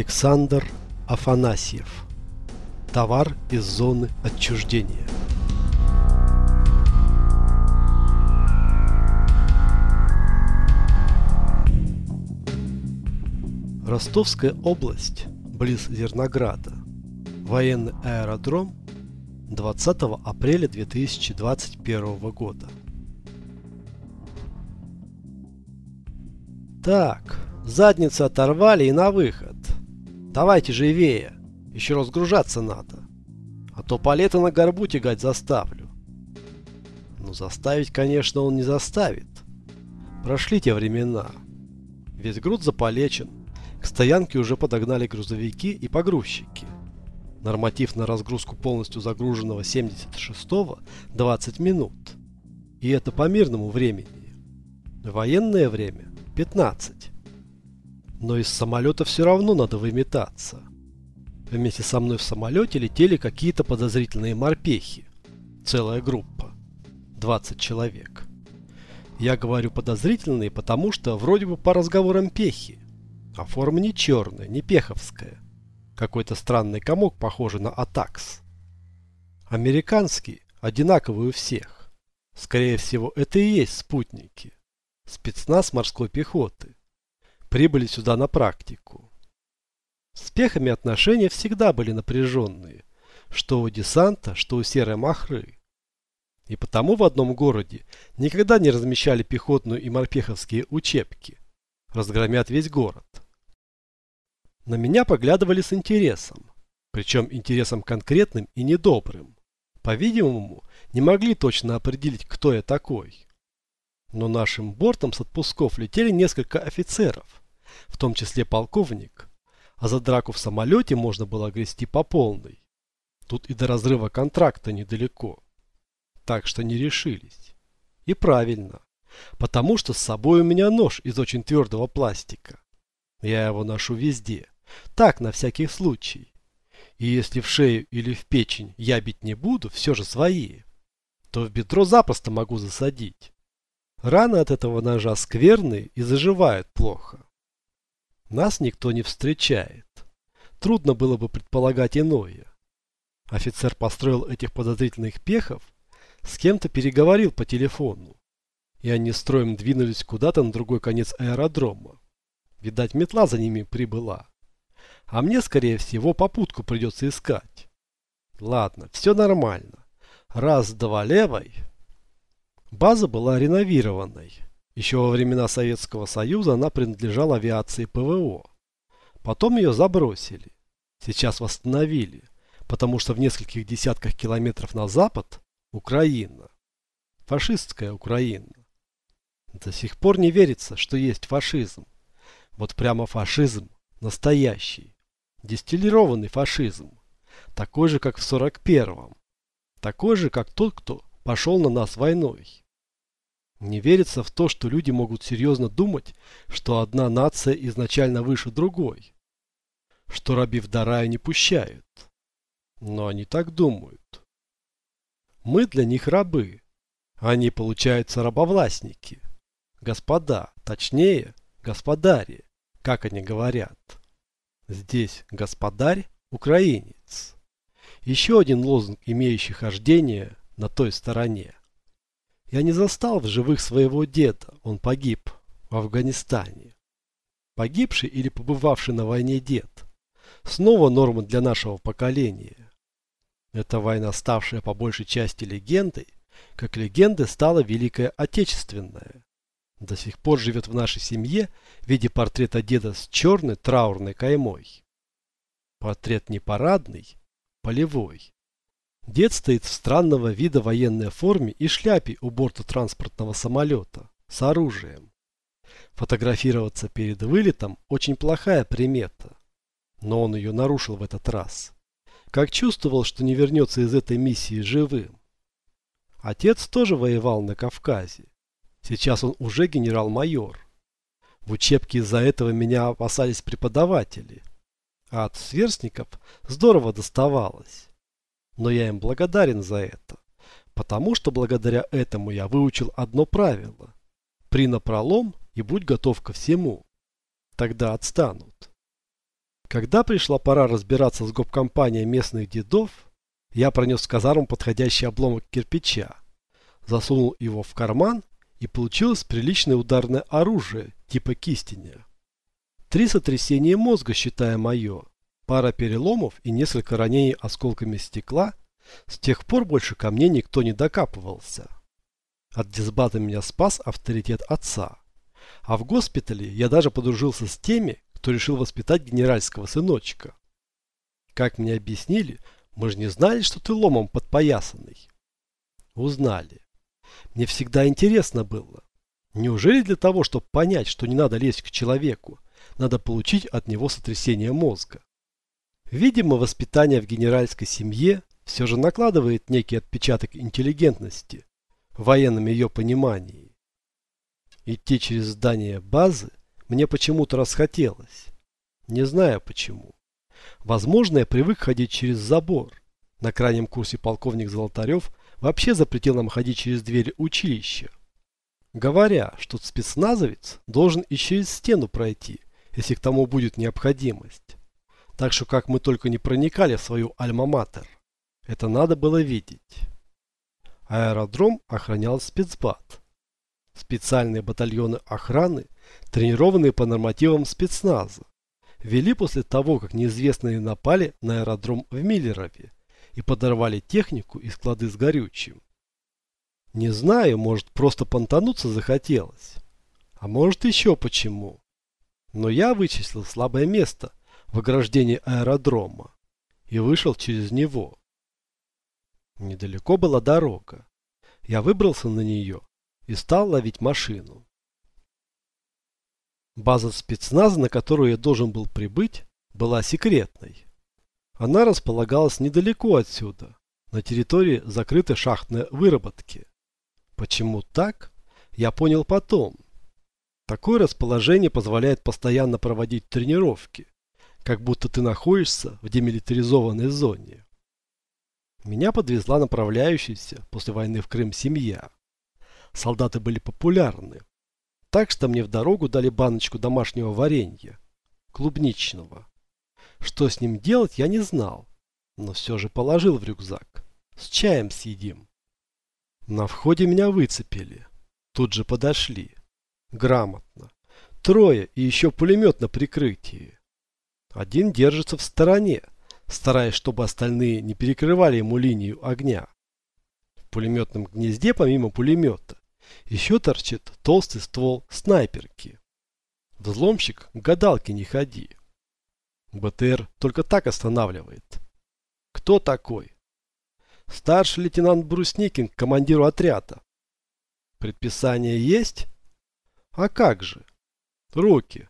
Александр Афанасьев. Товар из зоны отчуждения. Ростовская область, близ Зернограда. Военный аэродром 20 апреля 2021 года. Так, задницы оторвали и на выход. Давайте живее, еще разгружаться надо. А то палеты на горбу тягать заставлю. Ну, заставить, конечно, он не заставит. Прошли те времена. Весь груд заполечен. К стоянке уже подогнали грузовики и погрузчики. Норматив на разгрузку полностью загруженного 76-го 20 минут. И это по мирному времени. Военное время 15. Но из самолета все равно надо выметаться. Вместе со мной в самолете летели какие-то подозрительные морпехи. Целая группа. 20 человек. Я говорю подозрительные, потому что вроде бы по разговорам пехи. А форма не черная, не пеховская. Какой-то странный комок, похожий на Атакс. Американский, одинаковый у всех. Скорее всего, это и есть спутники. Спецназ морской пехоты. Прибыли сюда на практику. С пехами отношения всегда были напряженные. Что у десанта, что у серой махры. И потому в одном городе никогда не размещали пехотную и морпеховские учебки. Разгромят весь город. На меня поглядывали с интересом. Причем интересом конкретным и недобрым. По-видимому, не могли точно определить, кто я такой. Но нашим бортом с отпусков летели несколько офицеров, в том числе полковник, а за драку в самолете можно было грести по полной. Тут и до разрыва контракта недалеко. Так что не решились. И правильно, потому что с собой у меня нож из очень твердого пластика. Я его ношу везде, так, на всякий случай. И если в шею или в печень я бить не буду, все же свои, то в бедро запросто могу засадить. Раны от этого ножа скверные и заживают плохо. Нас никто не встречает. Трудно было бы предполагать иное. Офицер построил этих подозрительных пехов, с кем-то переговорил по телефону. И они строем двинулись куда-то на другой конец аэродрома. Видать, метла за ними прибыла. А мне, скорее всего, попутку придется искать. Ладно, все нормально. Раз-два левой. База была реновированной. Еще во времена Советского Союза она принадлежала авиации ПВО. Потом ее забросили. Сейчас восстановили, потому что в нескольких десятках километров на запад Украина. Фашистская Украина. До сих пор не верится, что есть фашизм. Вот прямо фашизм настоящий. Дистиллированный фашизм. Такой же, как в 41-м. Такой же, как тот, кто пошел на нас войной. Не верится в то, что люди могут серьезно думать, что одна нация изначально выше другой. Что рабив до рая не пущают. Но они так думают. Мы для них рабы. Они, получаются, рабовластники. Господа, точнее, господари, как они говорят. Здесь господарь – украинец. Еще один лозунг, имеющий хождение на той стороне. Я не застал в живых своего деда, он погиб в Афганистане. Погибший или побывавший на войне дед. Снова норма для нашего поколения. Эта война, ставшая по большей части легендой, как легендой стала Великая Отечественная до сих пор живет в нашей семье в виде портрета деда с черной траурной каймой. Портрет не парадный, полевой. Дед стоит в странного вида военной форме и шляпе у борта транспортного самолета с оружием. Фотографироваться перед вылетом очень плохая примета, но он ее нарушил в этот раз. Как чувствовал, что не вернется из этой миссии живым. Отец тоже воевал на Кавказе Сейчас он уже генерал-майор. В учебке из-за этого меня опасались преподаватели. А от сверстников здорово доставалось. Но я им благодарен за это. Потому что благодаря этому я выучил одно правило. При напролом и будь готов ко всему. Тогда отстанут. Когда пришла пора разбираться с гоп-компанией местных дедов, я пронес в казарму подходящий обломок кирпича, засунул его в карман и получилось приличное ударное оружие типа кистеня. Три сотрясения мозга, считая мое, пара переломов и несколько ранений осколками стекла, с тех пор больше ко мне никто не докапывался. От дисбата меня спас авторитет отца. А в госпитале я даже подружился с теми, кто решил воспитать генеральского сыночка. Как мне объяснили, мы же не знали, что ты ломом подпоясанный. Узнали. Мне всегда интересно было. Неужели для того, чтобы понять, что не надо лезть к человеку, надо получить от него сотрясение мозга? Видимо, воспитание в генеральской семье все же накладывает некий отпечаток интеллигентности в военном ее понимании. Идти через здание базы мне почему-то расхотелось. Не знаю почему. Возможно, я привык ходить через забор. На крайнем курсе полковник Золотарев вообще запретил нам ходить через дверь училища. Говоря, что спецназовец должен и через стену пройти, если к тому будет необходимость. Так что как мы только не проникали в свою альма-матер, это надо было видеть. Аэродром охранял спецбат. Специальные батальоны охраны, тренированные по нормативам спецназа, вели после того, как неизвестные напали на аэродром в Миллерове и подорвали технику и склады с горючим. Не знаю, может просто понтануться захотелось. А может еще почему. Но я вычислил слабое место в ограждении аэродрома и вышел через него. Недалеко была дорога. Я выбрался на нее и стал ловить машину. База спецназа, на которую я должен был прибыть, была секретной. Она располагалась недалеко отсюда, на территории закрытой шахтной выработки. Почему так, я понял потом. Такое расположение позволяет постоянно проводить тренировки, как будто ты находишься в демилитаризованной зоне. Меня подвезла направляющаяся после войны в Крым семья. Солдаты были популярны, так что мне в дорогу дали баночку домашнего варенья, клубничного. Что с ним делать, я не знал, но все же положил в рюкзак. С чаем съедим. На входе меня выцепили. Тут же подошли. Грамотно. Трое и еще пулемет на прикрытии. Один держится в стороне, стараясь, чтобы остальные не перекрывали ему линию огня. В пулеметном гнезде, помимо пулемета, еще торчит толстый ствол снайперки. Взломщик к гадалке не ходи. БТР только так останавливает. Кто такой? Старший лейтенант Брусникин к командиру отряда. Предписание есть? А как же? Руки.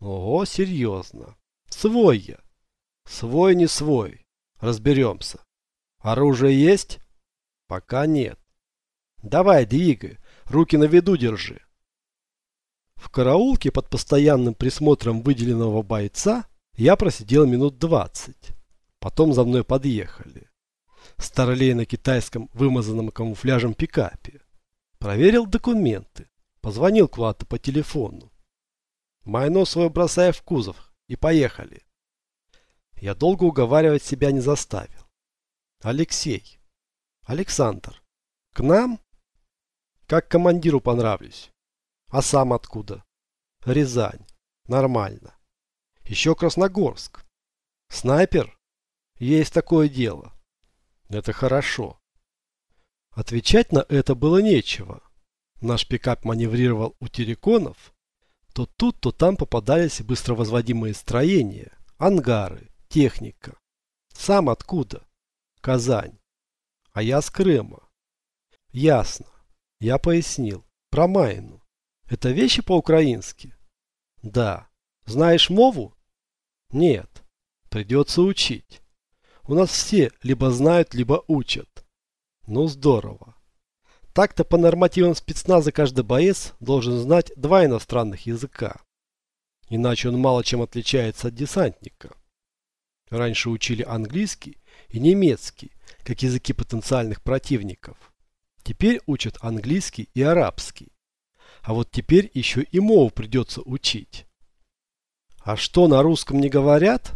Ого, серьезно. Свой я. Свой не свой. Разберемся. Оружие есть? Пока нет. Давай, двигай. Руки на виду держи. В караулке под постоянным присмотром выделенного бойца я просидел минут двадцать. Потом за мной подъехали. Старлей на китайском вымазанном камуфляжем пикапе. Проверил документы. Позвонил куда-то по телефону. Майно свое бросая в кузов. И поехали. Я долго уговаривать себя не заставил. Алексей. Александр. К нам? Как командиру понравлюсь. А сам откуда? Рязань. Нормально. Еще Красногорск. Снайпер? Есть такое дело. Это хорошо. Отвечать на это было нечего. Наш пикап маневрировал у терриконов. То тут, то там попадались быстро возводимые строения, ангары, техника. Сам откуда? Казань. А я с Крыма. Ясно. Я пояснил. Про Майну. Это вещи по-украински? Да. Знаешь мову? Нет. Придется учить. У нас все либо знают, либо учат. Ну здорово. Так-то по нормативам спецназа каждый боец должен знать два иностранных языка. Иначе он мало чем отличается от десантника. Раньше учили английский и немецкий, как языки потенциальных противников. Теперь учат английский и арабский. А вот теперь еще и мову придется учить. А что, на русском не говорят?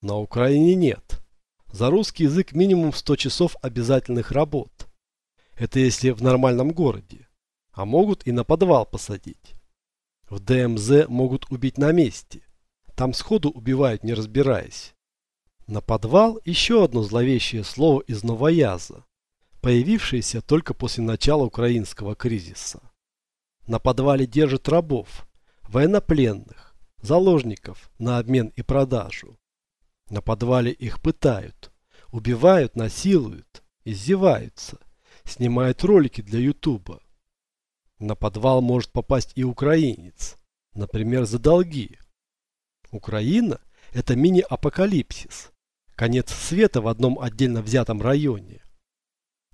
На Украине нет. За русский язык минимум 100 часов обязательных работ. Это если в нормальном городе. А могут и на подвал посадить. В ДМЗ могут убить на месте. Там сходу убивают, не разбираясь. На подвал еще одно зловещее слово из новояза, появившееся только после начала украинского кризиса. На подвале держат рабов, военнопленных, заложников на обмен и продажу. На подвале их пытают, убивают, насилуют, издеваются, снимают ролики для ютуба. На подвал может попасть и украинец, например, за долги. Украина – это мини-апокалипсис, конец света в одном отдельно взятом районе.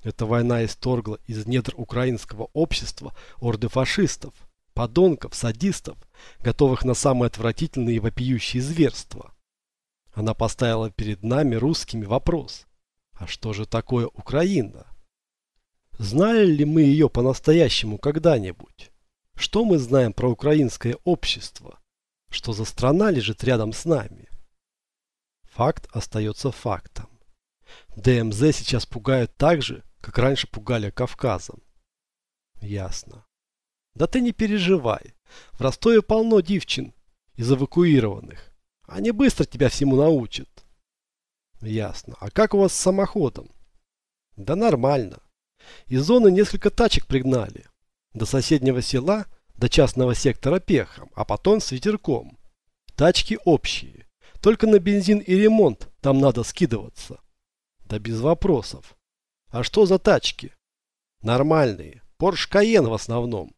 Эта война исторгла из недр украинского общества орды фашистов, подонков, садистов, готовых на самые отвратительные и вопиющие зверства. Она поставила перед нами, русскими, вопрос. А что же такое Украина? Знали ли мы ее по-настоящему когда-нибудь? Что мы знаем про украинское общество? Что за страна лежит рядом с нами? Факт остается фактом. ДМЗ сейчас пугают так же, как раньше пугали Кавказом. Ясно. Да ты не переживай. В Ростове полно девчин из эвакуированных. Они быстро тебя всему научат. Ясно. А как у вас с самоходом? Да нормально. Из зоны несколько тачек пригнали. До соседнего села, до частного сектора пехом, а потом с ветерком. Тачки общие. Только на бензин и ремонт там надо скидываться. Да без вопросов. А что за тачки? Нормальные. Порш Каен в основном.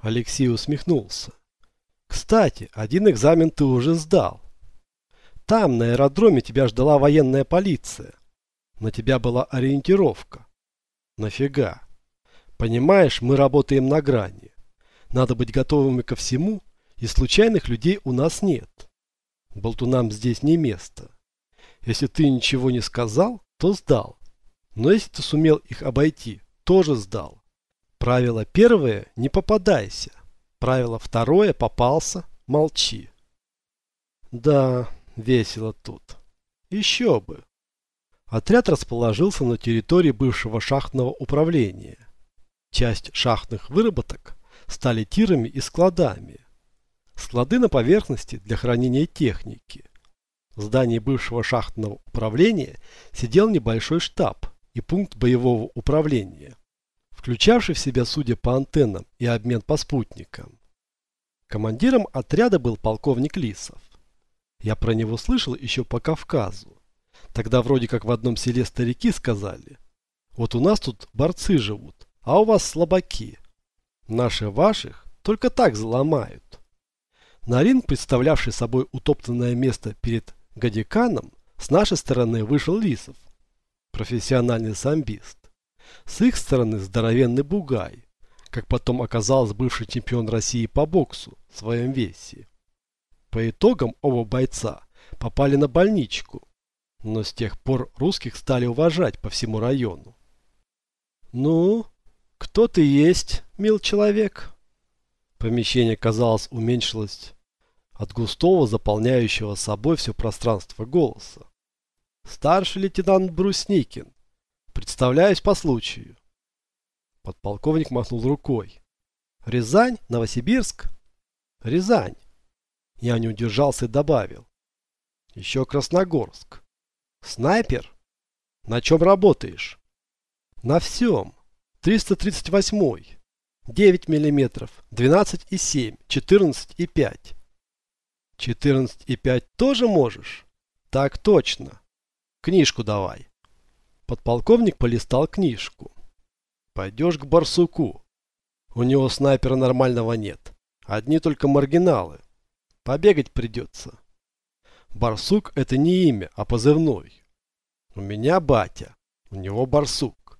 Алексей усмехнулся. Кстати, один экзамен ты уже сдал. Там, на аэродроме, тебя ждала военная полиция. На тебя была ориентировка. Нафига? Понимаешь, мы работаем на грани. Надо быть готовыми ко всему, и случайных людей у нас нет. Болтунам здесь не место. Если ты ничего не сказал, то сдал. Но если ты сумел их обойти, тоже сдал. Правило первое – не попадайся. Правило второе – попался – молчи. Да, весело тут. Еще бы. Отряд расположился на территории бывшего шахтного управления. Часть шахтных выработок стали тирами и складами. Склады на поверхности для хранения техники. В здании бывшего шахтного управления сидел небольшой штаб и пункт боевого управления включавший в себя, судя по антеннам, и обмен по спутникам. Командиром отряда был полковник Лисов. Я про него слышал еще по Кавказу. Тогда вроде как в одном селе старики сказали, вот у нас тут борцы живут, а у вас слабаки. Наши ваших только так заломают. На ринг, представлявший собой утоптанное место перед Гадиканом, с нашей стороны вышел Лисов, профессиональный самбист. С их стороны здоровенный бугай, как потом оказалось бывший чемпион России по боксу в своем весе. По итогам оба бойца попали на больничку, но с тех пор русских стали уважать по всему району. «Ну, кто ты есть, мил человек?» Помещение, казалось, уменьшилось от густого, заполняющего собой все пространство голоса. «Старший лейтенант Брусникин, Представляюсь по случаю. Подполковник махнул рукой. Рязань? Новосибирск? Рязань. Я не удержался и добавил. Еще Красногорск. Снайпер? На чем работаешь? На всем. 338. 9 миллиметров. 12,7. 14,5. 14,5 тоже можешь? Так точно. Книжку давай. Подполковник полистал книжку. Пойдешь к барсуку. У него снайпера нормального нет. Одни только маргиналы. Побегать придется. Барсук это не имя, а позывной. У меня батя. У него барсук.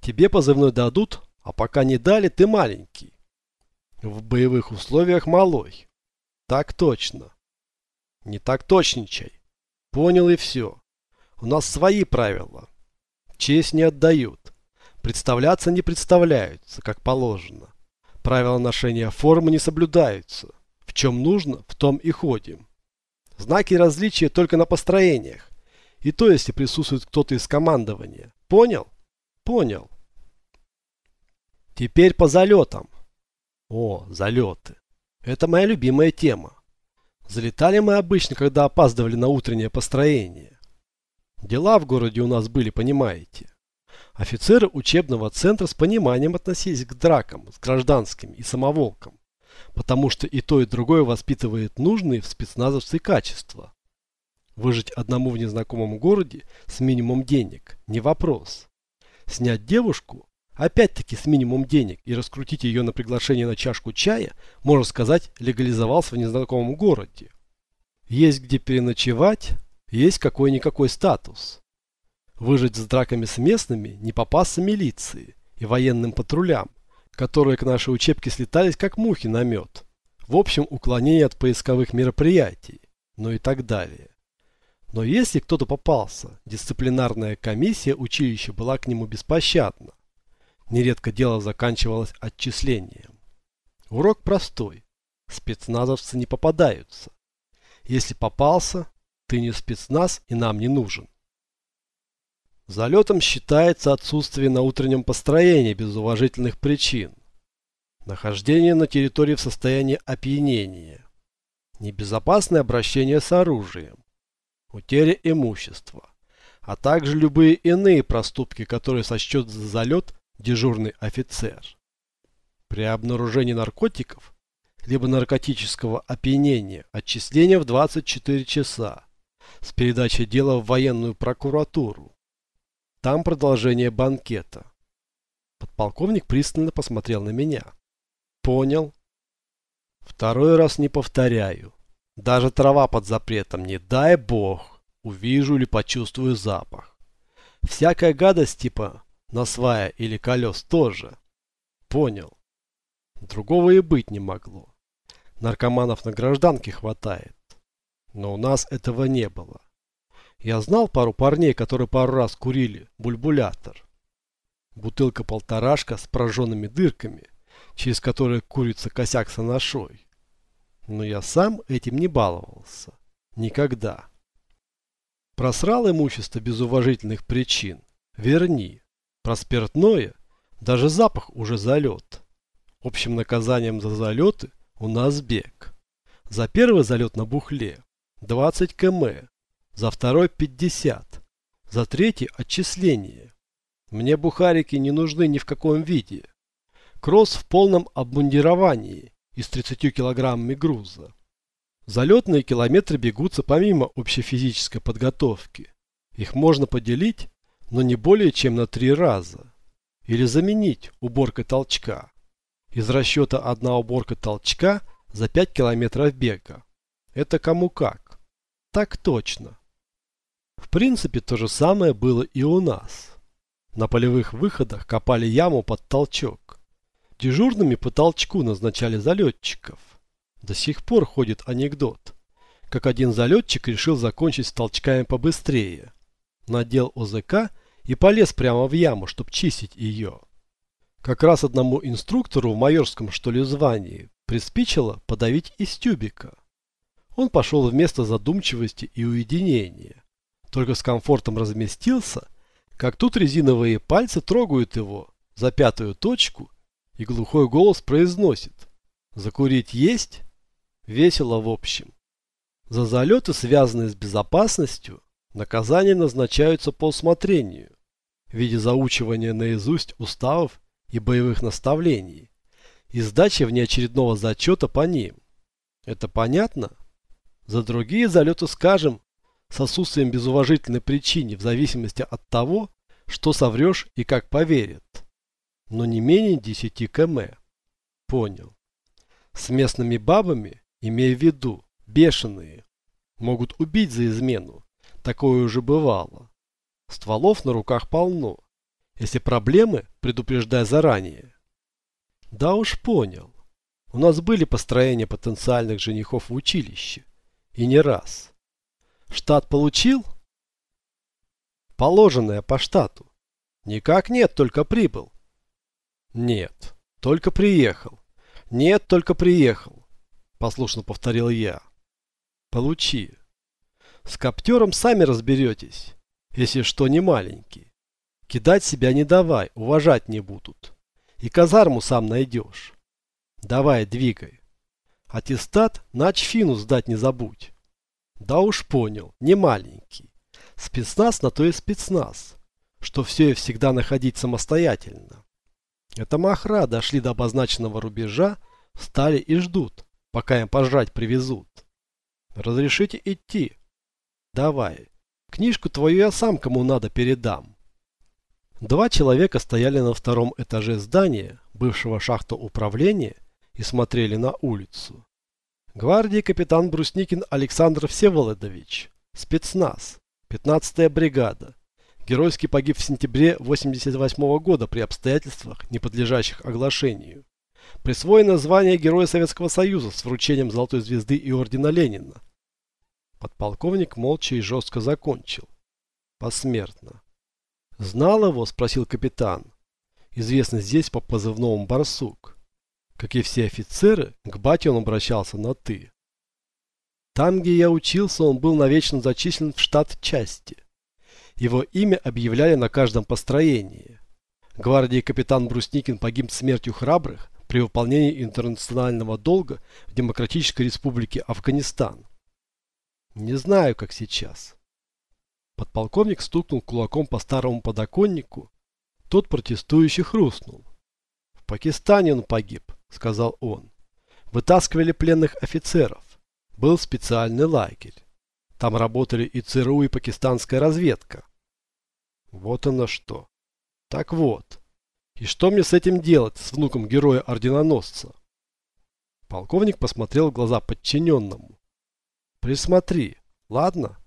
Тебе позывной дадут, а пока не дали, ты маленький. В боевых условиях малой. Так точно. Не так точничай. Понял и все. У нас свои правила. Честь не отдают. Представляться не представляются, как положено. Правила ношения формы не соблюдаются. В чем нужно, в том и ходим. Знаки различия только на построениях. И то, если присутствует кто-то из командования. Понял? Понял. Теперь по залетам. О, залеты. Это моя любимая тема. Залетали мы обычно, когда опаздывали на утреннее построение. Дела в городе у нас были, понимаете. Офицеры учебного центра с пониманием относились к дракам, с гражданским и самоволкам, потому что и то, и другое воспитывает нужные в спецназовцы качества. Выжить одному в незнакомом городе с минимум денег – не вопрос. Снять девушку, опять-таки с минимум денег, и раскрутить ее на приглашение на чашку чая, можно сказать, легализовался в незнакомом городе. Есть где переночевать, есть какой-никакой статус. Выжить с драками с местными, не попасться милиции и военным патрулям, которые к нашей учебке слетались как мухи на мед. В общем, уклонение от поисковых мероприятий, ну и так далее. Но если кто-то попался, дисциплинарная комиссия училища была к нему беспощадна. Нередко дело заканчивалось отчислением. Урок простой. Спецназовцы не попадаются. Если попался, ты не спецназ и нам не нужен. Залетом считается отсутствие на утреннем построении без уважительных причин. Нахождение на территории в состоянии опьянения. Небезопасное обращение с оружием. Утеря имущества. А также любые иные проступки, которые сочтет за залет дежурный офицер. При обнаружении наркотиков, либо наркотического опьянения, отчисление в 24 часа с передачей дела в военную прокуратуру. Там продолжение банкета. Подполковник пристально посмотрел на меня. Понял. Второй раз не повторяю. Даже трава под запретом, не дай бог, увижу или почувствую запах. Всякая гадость типа насвая или колес тоже. Понял. Другого и быть не могло. Наркоманов на гражданке хватает. Но у нас этого не было. Я знал пару парней, которые пару раз курили бульбулятор. Бутылка-полторашка с прожженными дырками, через которые курица косяк с. Но я сам этим не баловался. Никогда. Просрал имущество без уважительных причин. Верни. Про спиртное даже запах уже залет. Общим наказанием за залеты у нас бег. За первый залет на бухле 20 км, за второй 50, за третий отчисление. Мне бухарики не нужны ни в каком виде. Кросс в полном обмундировании и с 30 килограммами груза. Залетные километры бегутся помимо общефизической подготовки. Их можно поделить, но не более чем на три раза. Или заменить уборкой толчка. Из расчета одна уборка толчка за 5 километров бега. Это кому как. Так точно. В принципе, то же самое было и у нас. На полевых выходах копали яму под толчок. Дежурными по толчку назначали залетчиков. До сих пор ходит анекдот. Как один залетчик решил закончить с толчками побыстрее. Надел ОЗК и полез прямо в яму, чтобы чистить ее. Как раз одному инструктору в майорском что ли звании приспичило подавить из тюбика. Он пошел вместо задумчивости и уединения только с комфортом разместился, как тут резиновые пальцы трогают его за пятую точку, и глухой голос произносит «Закурить есть?» Весело в общем. За залеты, связанные с безопасностью, наказания назначаются по усмотрению в виде заучивания наизусть уставов и боевых наставлений и сдачи внеочередного зачета по ним. Это понятно? За другие залеты скажем, с отсутствием безуважительной причины в зависимости от того, что соврешь и как поверят. Но не менее 10 км. Понял. С местными бабами, имея в виду, бешеные, могут убить за измену. Такое уже бывало. Стволов на руках полно. Если проблемы, предупреждай заранее. Да уж понял. У нас были построения потенциальных женихов в училище. И не раз. Штат получил? Положенное по штату. Никак нет, только прибыл. Нет, только приехал. Нет, только приехал. Послушно повторил я. Получи. С коптером сами разберетесь, если что не маленький. Кидать себя не давай, уважать не будут. И казарму сам найдешь. Давай, двигай. Аттестат на Ачфину сдать не забудь. Да уж понял, не маленький. Спецназ на то и спецназ, что все и всегда находить самостоятельно. Это махра дошли до обозначенного рубежа, встали и ждут, пока им пожрать привезут. Разрешите идти? Давай. Книжку твою я сам кому надо передам. Два человека стояли на втором этаже здания, бывшего шахта управления, и смотрели на улицу. Гвардии капитан Брусникин Александр Всеволодович, спецназ, 15-я бригада. Геройски погиб в сентябре 88 -го года при обстоятельствах, не подлежащих оглашению. Присвоено звание Героя Советского Союза с вручением Золотой Звезды и Ордена Ленина. Подполковник молча и жестко закончил. Посмертно. «Знал его?» – спросил капитан. Известный здесь по позывному «Барсук». Как и все офицеры, к бате он обращался на «ты». Там, где я учился, он был навечно зачислен в штат части. Его имя объявляли на каждом построении. Гвардии капитан Брусникин погиб смертью храбрых при выполнении интернационального долга в Демократической Республике Афганистан. Не знаю, как сейчас. Подполковник стукнул кулаком по старому подоконнику. Тот протестующий хрустнул. В Пакистане он погиб, сказал он. Вытаскивали пленных офицеров. Был специальный лагерь. Там работали и ЦРУ, и пакистанская разведка. Вот оно что. Так вот. И что мне с этим делать, с внуком героя-орденоносца? Полковник посмотрел в глаза подчиненному. Присмотри, ладно?